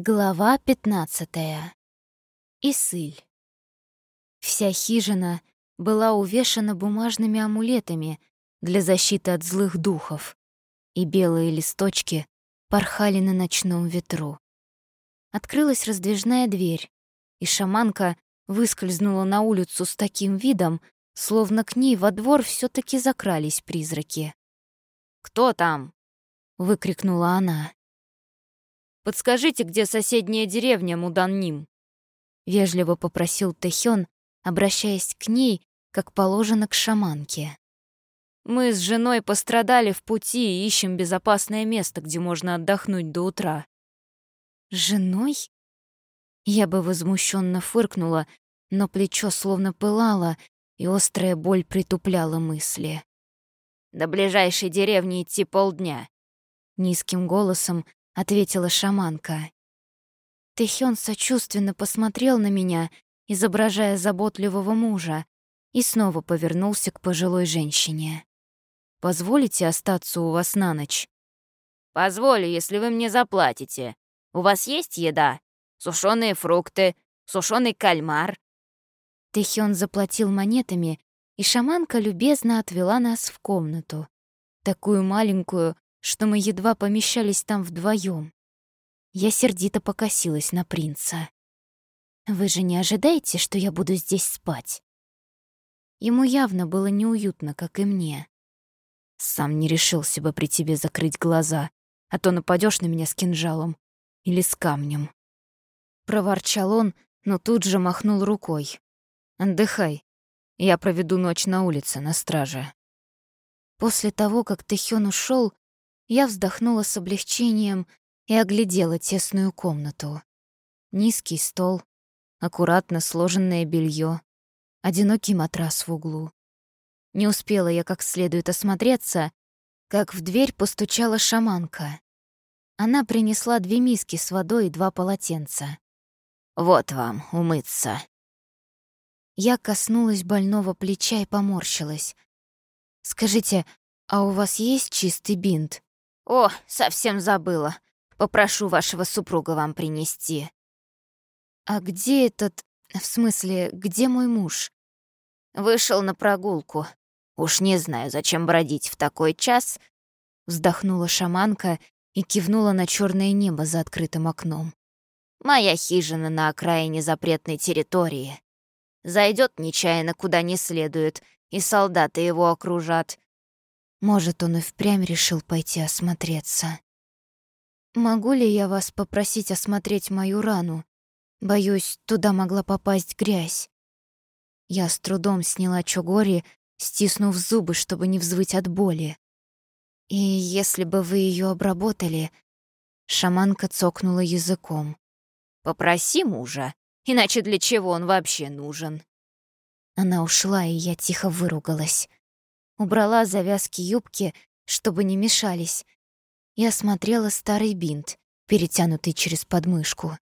Глава пятнадцатая. Исыль. Вся хижина была увешана бумажными амулетами для защиты от злых духов, и белые листочки порхали на ночном ветру. Открылась раздвижная дверь, и шаманка выскользнула на улицу с таким видом, словно к ней во двор все таки закрались призраки. «Кто там?» — выкрикнула она. Подскажите, где соседняя деревня Муданним?» Вежливо попросил Тэхён, обращаясь к ней, как положено к шаманке. «Мы с женой пострадали в пути и ищем безопасное место, где можно отдохнуть до утра». «Женой?» Я бы возмущенно фыркнула, но плечо словно пылало, и острая боль притупляла мысли. «До ближайшей деревни идти полдня», — низким голосом ответила шаманка. Тэхён сочувственно посмотрел на меня, изображая заботливого мужа, и снова повернулся к пожилой женщине. «Позволите остаться у вас на ночь?» «Позволю, если вы мне заплатите. У вас есть еда? Сушеные фрукты, сушеный кальмар?» Тэхён заплатил монетами, и шаманка любезно отвела нас в комнату. Такую маленькую, что мы едва помещались там вдвоем. Я сердито покосилась на принца. «Вы же не ожидаете, что я буду здесь спать?» Ему явно было неуютно, как и мне. «Сам не решился бы при тебе закрыть глаза, а то нападешь на меня с кинжалом или с камнем». Проворчал он, но тут же махнул рукой. «Отдыхай. Я проведу ночь на улице, на страже». После того, как Тэхён ушел, я вздохнула с облегчением и оглядела тесную комнату. Низкий стол, аккуратно сложенное белье, одинокий матрас в углу. Не успела я как следует осмотреться, как в дверь постучала шаманка. Она принесла две миски с водой и два полотенца. «Вот вам, умыться». Я коснулась больного плеча и поморщилась. «Скажите, а у вас есть чистый бинт?» «О, совсем забыла. Попрошу вашего супруга вам принести». «А где этот... В смысле, где мой муж?» «Вышел на прогулку. Уж не знаю, зачем бродить в такой час», — вздохнула шаманка и кивнула на черное небо за открытым окном. «Моя хижина на окраине запретной территории. Зайдет нечаянно куда не следует, и солдаты его окружат. Может, он и впрямь решил пойти осмотреться. «Могу ли я вас попросить осмотреть мою рану? Боюсь, туда могла попасть грязь». Я с трудом сняла чугори, стиснув зубы, чтобы не взвыть от боли. «И если бы вы ее обработали...» Шаманка цокнула языком. «Попроси мужа, иначе для чего он вообще нужен?» Она ушла, и я тихо выругалась убрала завязки юбки, чтобы не мешались, и осмотрела старый бинт, перетянутый через подмышку.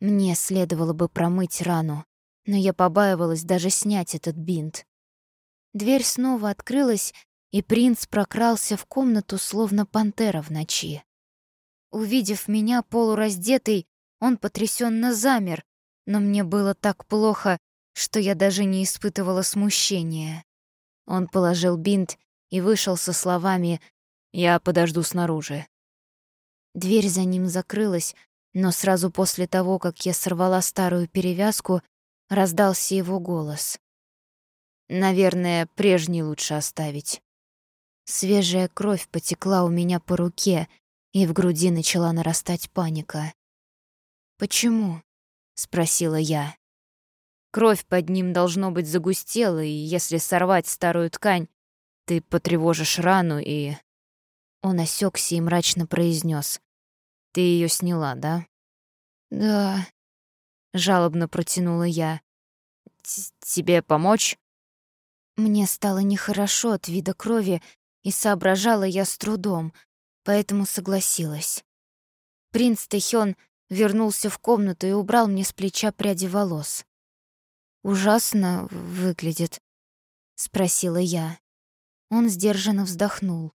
Мне следовало бы промыть рану, но я побаивалась даже снять этот бинт. Дверь снова открылась, и принц прокрался в комнату, словно пантера в ночи. Увидев меня полураздетый, он потрясенно замер, но мне было так плохо, что я даже не испытывала смущения. Он положил бинт и вышел со словами «Я подожду снаружи». Дверь за ним закрылась, но сразу после того, как я сорвала старую перевязку, раздался его голос. «Наверное, прежний лучше оставить». Свежая кровь потекла у меня по руке, и в груди начала нарастать паника. «Почему?» — спросила я. Кровь под ним, должно быть, загустела, и если сорвать старую ткань, ты потревожишь рану и...» Он осекся и мрачно произнес: «Ты ее сняла, да?» «Да», — жалобно протянула я. «Тебе помочь?» Мне стало нехорошо от вида крови, и соображала я с трудом, поэтому согласилась. Принц Тэхён вернулся в комнату и убрал мне с плеча пряди волос ужасно выглядит?» — спросила я. Он сдержанно вздохнул.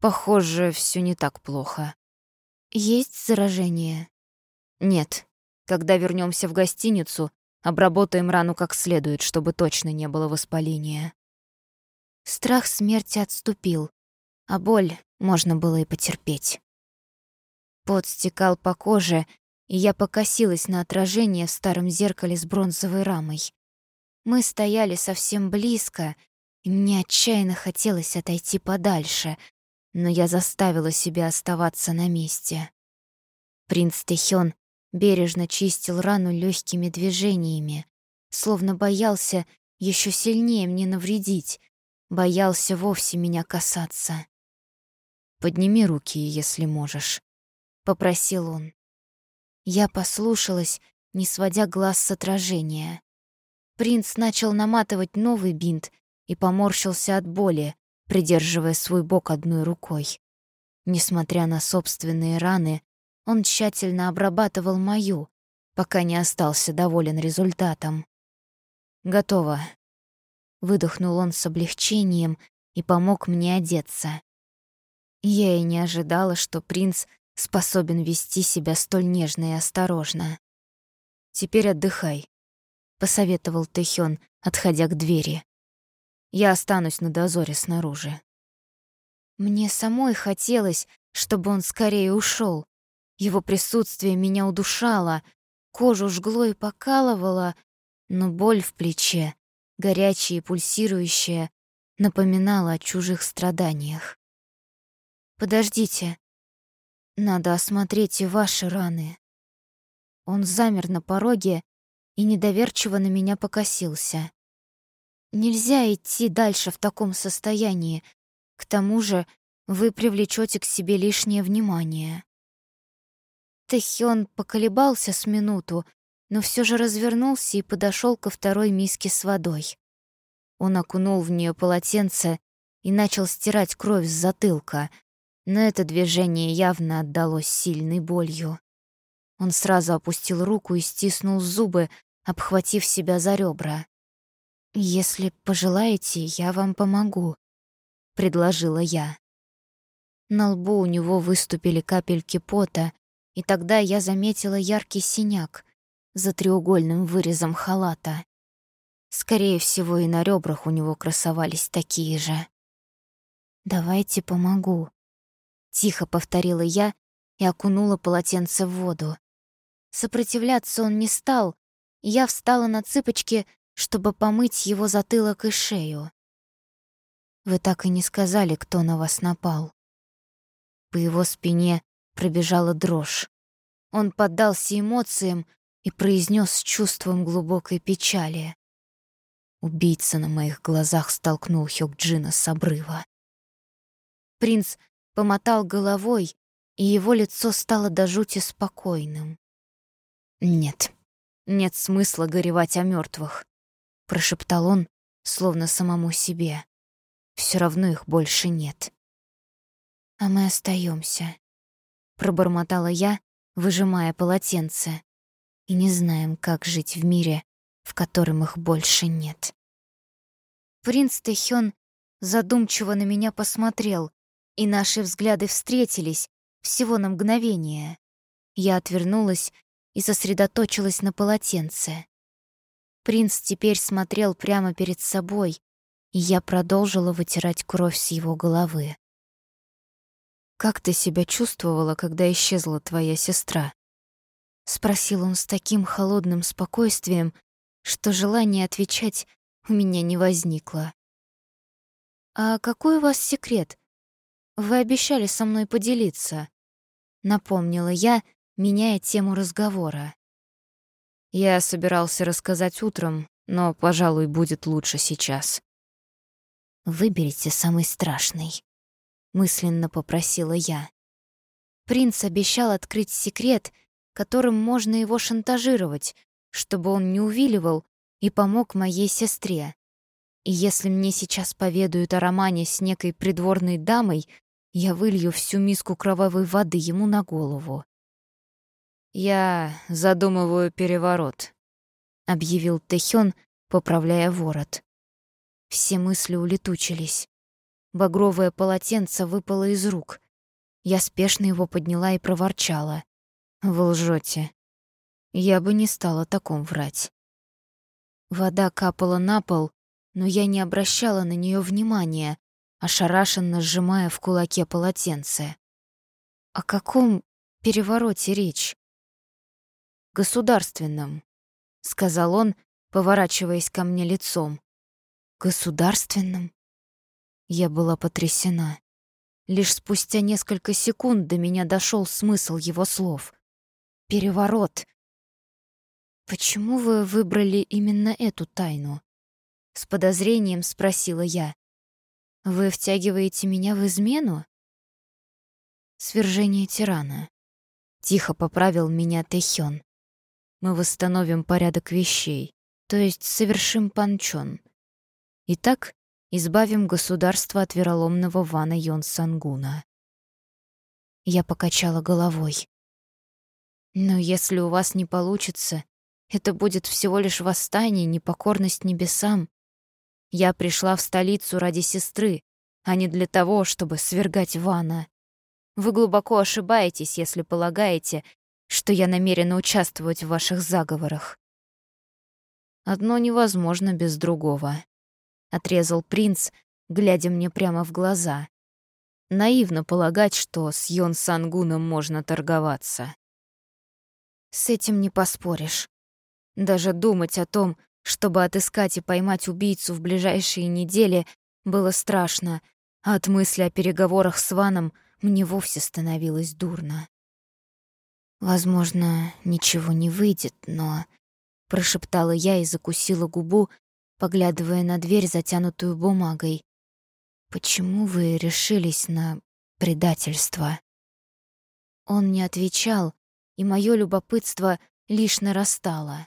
«Похоже, все не так плохо. Есть заражение?» Нет. Когда вернемся в гостиницу, обработаем рану как следует, чтобы точно не было воспаления. Страх смерти отступил, а боль можно было и потерпеть. Пот стекал по коже, и я покосилась на отражение в старом зеркале с бронзовой рамой. Мы стояли совсем близко, и мне отчаянно хотелось отойти подальше, но я заставила себя оставаться на месте. Принц Тэхён бережно чистил рану легкими движениями, словно боялся еще сильнее мне навредить, боялся вовсе меня касаться. «Подними руки, если можешь», — попросил он. Я послушалась, не сводя глаз с отражения. Принц начал наматывать новый бинт и поморщился от боли, придерживая свой бок одной рукой. Несмотря на собственные раны, он тщательно обрабатывал мою, пока не остался доволен результатом. «Готово», — выдохнул он с облегчением и помог мне одеться. Я и не ожидала, что принц способен вести себя столь нежно и осторожно. «Теперь отдыхай», — посоветовал Тэхён, отходя к двери. «Я останусь на дозоре снаружи». Мне самой хотелось, чтобы он скорее ушел. Его присутствие меня удушало, кожу жгло и покалывало, но боль в плече, горячая и пульсирующая, напоминала о чужих страданиях. «Подождите», надо осмотреть и ваши раны. Он замер на пороге и недоверчиво на меня покосился. Нельзя идти дальше в таком состоянии. К тому же вы привлечете к себе лишнее внимание. Тэхён поколебался с минуту, но все же развернулся и подошел ко второй миске с водой. Он окунул в нее полотенце и начал стирать кровь с затылка — но это движение явно отдалось сильной болью. Он сразу опустил руку и стиснул зубы, обхватив себя за ребра. «Если пожелаете, я вам помогу», — предложила я. На лбу у него выступили капельки пота, и тогда я заметила яркий синяк за треугольным вырезом халата. Скорее всего, и на ребрах у него красовались такие же. «Давайте помогу», Тихо повторила я и окунула полотенце в воду. Сопротивляться он не стал, и я встала на цыпочки, чтобы помыть его затылок и шею. Вы так и не сказали, кто на вас напал. По его спине пробежала дрожь. Он поддался эмоциям и произнес с чувством глубокой печали. Убийца на моих глазах столкнул Хёкджина с обрыва. Принц помотал головой, и его лицо стало до жути спокойным. «Нет, нет смысла горевать о мертвых, прошептал он, словно самому себе. Все равно их больше нет. «А мы остаемся, пробормотала я, выжимая полотенце, «и не знаем, как жить в мире, в котором их больше нет». Принц Тэхён задумчиво на меня посмотрел, и наши взгляды встретились всего на мгновение. Я отвернулась и сосредоточилась на полотенце. Принц теперь смотрел прямо перед собой, и я продолжила вытирать кровь с его головы. «Как ты себя чувствовала, когда исчезла твоя сестра?» — спросил он с таким холодным спокойствием, что желание отвечать у меня не возникло. «А какой у вас секрет?» Вы обещали со мной поделиться, напомнила я, меняя тему разговора. Я собирался рассказать утром, но, пожалуй, будет лучше сейчас. Выберите самый страшный, мысленно попросила я. Принц обещал открыть секрет, которым можно его шантажировать, чтобы он не увиливал и помог моей сестре. И если мне сейчас поведают о романе с некой придворной дамой, я вылью всю миску кровавой воды ему на голову. «Я задумываю переворот», — объявил Тэхён, поправляя ворот. Все мысли улетучились. Багровое полотенце выпало из рук. Я спешно его подняла и проворчала. «Вы лжете. Я бы не стала таком врать. Вода капала на пол, но я не обращала на нее внимания, ошарашенно сжимая в кулаке полотенце. О каком перевороте речь? Государственном, сказал он, поворачиваясь ко мне лицом. Государственном? Я была потрясена. Лишь спустя несколько секунд до меня дошел смысл его слов. Переворот. Почему вы выбрали именно эту тайну? С подозрением спросила я. Вы втягиваете меня в измену? Свержение тирана. Тихо поправил меня Тэхён. Мы восстановим порядок вещей, то есть совершим панчон. Итак, избавим государство от вероломного Вана Йон Сангуна. Я покачала головой. Но если у вас не получится, это будет всего лишь восстание, непокорность небесам. Я пришла в столицу ради сестры, а не для того, чтобы свергать Вана. Вы глубоко ошибаетесь, если полагаете, что я намерена участвовать в ваших заговорах. Одно невозможно без другого, отрезал принц, глядя мне прямо в глаза. Наивно полагать, что с Йон Сангуном можно торговаться. С этим не поспоришь. Даже думать о том, чтобы отыскать и поймать убийцу в ближайшие недели, было страшно, а от мысли о переговорах с Ваном мне вовсе становилось дурно. Возможно, ничего не выйдет, но... Прошептала я и закусила губу, поглядывая на дверь, затянутую бумагой. «Почему вы решились на предательство?» Он не отвечал, и мое любопытство лишь нарастало.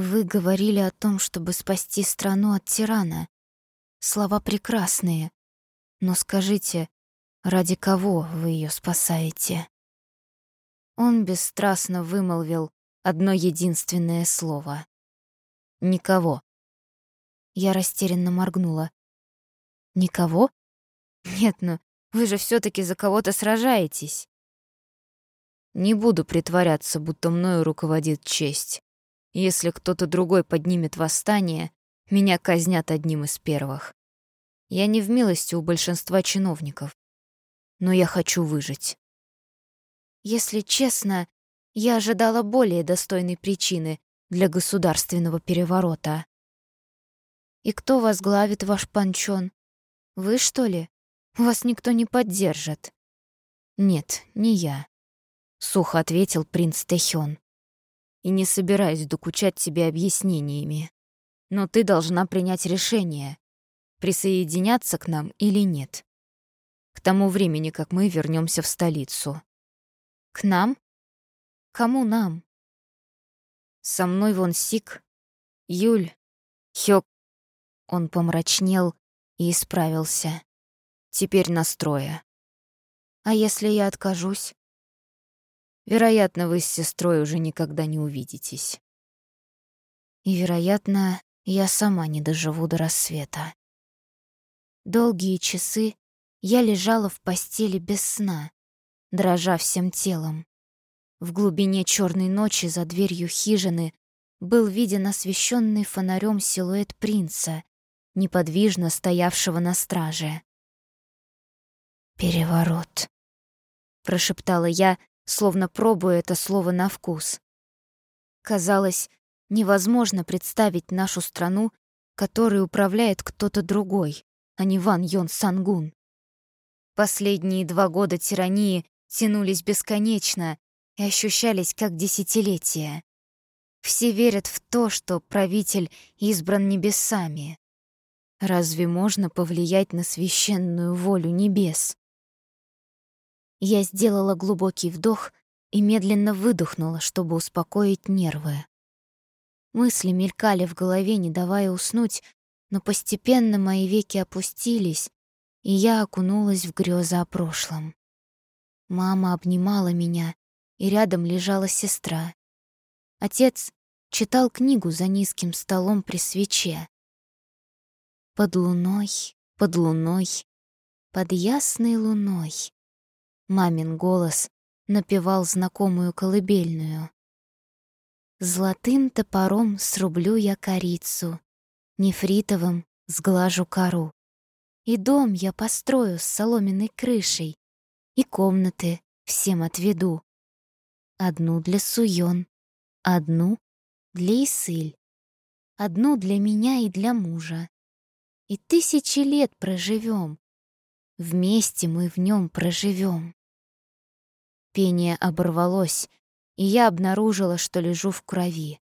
Вы говорили о том, чтобы спасти страну от тирана. Слова прекрасные. Но скажите, ради кого вы ее спасаете? Он бесстрастно вымолвил одно единственное слово. Никого. Я растерянно моргнула. Никого? Нет, ну вы же все таки за кого-то сражаетесь. Не буду притворяться, будто мною руководит честь. Если кто-то другой поднимет восстание, меня казнят одним из первых. Я не в милости у большинства чиновников. Но я хочу выжить. Если честно, я ожидала более достойной причины для государственного переворота. И кто возглавит ваш панчон? Вы, что ли? Вас никто не поддержит. Нет, не я. Сухо ответил принц Тэхён и не собираюсь докучать тебе объяснениями. Но ты должна принять решение, присоединяться к нам или нет. К тому времени, как мы вернемся в столицу. К нам? Кому нам? Со мной вон Сик, Юль, Хёк. Он помрачнел и исправился. Теперь настроя. А если я откажусь? Вероятно, вы с сестрой уже никогда не увидитесь. И, вероятно, я сама не доживу до рассвета. Долгие часы я лежала в постели без сна, дрожа всем телом. В глубине черной ночи за дверью хижины был виден освещенный фонарем силуэт принца, неподвижно стоявшего на страже. «Переворот», — прошептала я, словно пробуя это слово на вкус. Казалось, невозможно представить нашу страну, которой управляет кто-то другой, а не Ван Йон Сангун. Последние два года тирании тянулись бесконечно и ощущались как десятилетия. Все верят в то, что правитель избран небесами. Разве можно повлиять на священную волю небес? Я сделала глубокий вдох и медленно выдохнула, чтобы успокоить нервы. Мысли мелькали в голове, не давая уснуть, но постепенно мои веки опустились, и я окунулась в грезы о прошлом. Мама обнимала меня, и рядом лежала сестра. Отец читал книгу за низким столом при свече. Под луной, под луной, под ясной луной Мамин голос напевал знакомую колыбельную. Золотым топором срублю я корицу, Нефритовым сглажу кору. И дом я построю с соломенной крышей, И комнаты всем отведу. Одну для Суён, одну для Исыль, Одну для меня и для мужа. И тысячи лет проживем, Вместе мы в нем проживем. Пение оборвалось, и я обнаружила, что лежу в крови.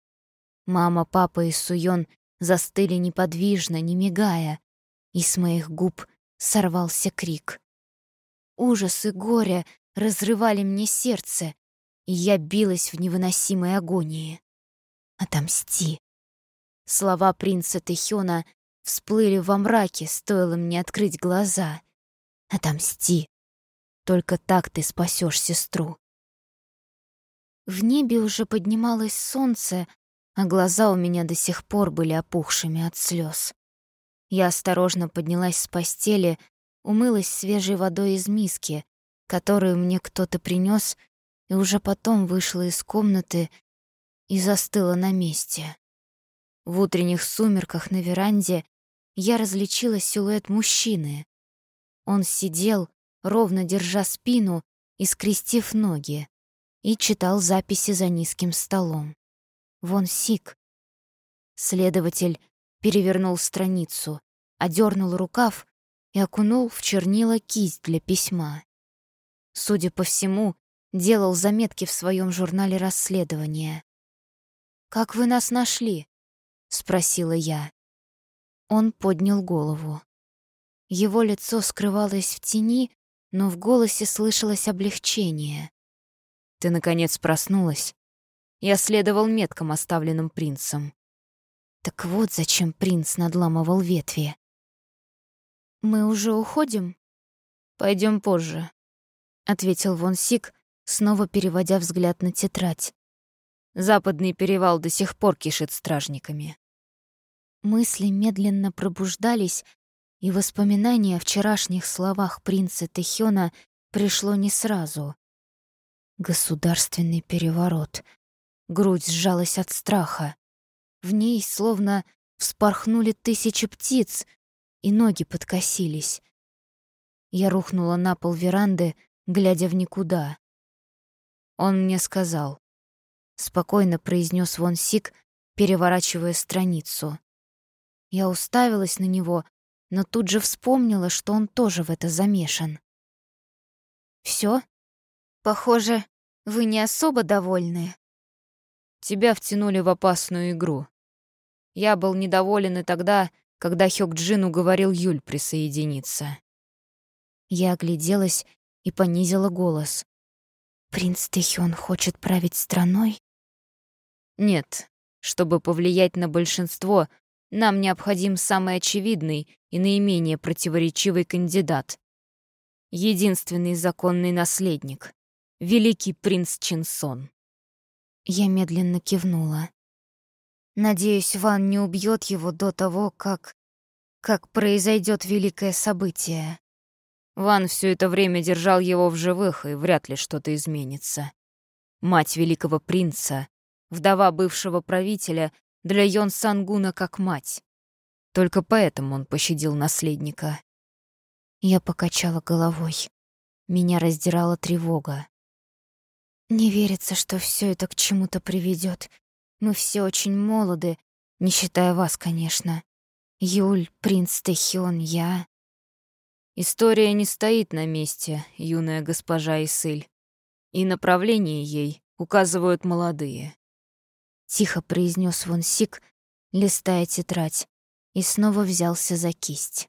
Мама, папа и Суён застыли неподвижно, не мигая, и с моих губ сорвался крик. Ужас и горе разрывали мне сердце, и я билась в невыносимой агонии. «Отомсти!» Слова принца Тэхёна всплыли во мраке, стоило мне открыть глаза. «Отомсти!» Только так ты спасешь сестру. В небе уже поднималось солнце, а глаза у меня до сих пор были опухшими от слез. Я осторожно поднялась с постели, умылась свежей водой из миски, которую мне кто-то принес, и уже потом вышла из комнаты и застыла на месте. В утренних сумерках на веранде я различила силуэт мужчины. Он сидел, ровно держа спину и скрестив ноги и читал записи за низким столом. Вон Сик. Следователь перевернул страницу, одернул рукав и окунул в чернила кисть для письма. Судя по всему, делал заметки в своем журнале расследования. «Как вы нас нашли?» — спросила я. Он поднял голову. Его лицо скрывалось в тени, но в голосе слышалось облегчение. Ты, наконец, проснулась. Я следовал меткам, оставленным принцем. Так вот зачем принц надламывал ветви. «Мы уже уходим?» Пойдем позже», — ответил Вон Сик, снова переводя взгляд на тетрадь. «Западный перевал до сих пор кишит стражниками». Мысли медленно пробуждались, и воспоминание о вчерашних словах принца Тэхёна пришло не сразу. Государственный переворот. Грудь сжалась от страха. В ней словно вспорхнули тысячи птиц, и ноги подкосились. Я рухнула на пол веранды, глядя в никуда. Он мне сказал. Спокойно произнес Вон Сик, переворачивая страницу. Я уставилась на него, но тут же вспомнила, что он тоже в это замешан. Все? Похоже, вы не особо довольны. Тебя втянули в опасную игру. Я был недоволен и тогда, когда Хёк Джин уговорил Юль присоединиться. Я огляделась и понизила голос. «Принц Тэхён хочет править страной?» «Нет. Чтобы повлиять на большинство, нам необходим самый очевидный и наименее противоречивый кандидат. Единственный законный наследник. Великий принц Чинсон. Я медленно кивнула. Надеюсь, Ван не убьет его до того, как... как произойдет великое событие. Ван все это время держал его в живых, и вряд ли что-то изменится. Мать великого принца, вдова бывшего правителя, для Йон Сангуна как мать. Только поэтому он пощадил наследника. Я покачала головой. Меня раздирала тревога. Не верится, что все это к чему-то приведет. Мы все очень молоды, не считая вас, конечно. Юль, принц Тэхён, я. История не стоит на месте, юная госпожа Исыль. И направление ей указывают молодые. Тихо произнес Вон Сик, листая тетрадь, и снова взялся за кисть.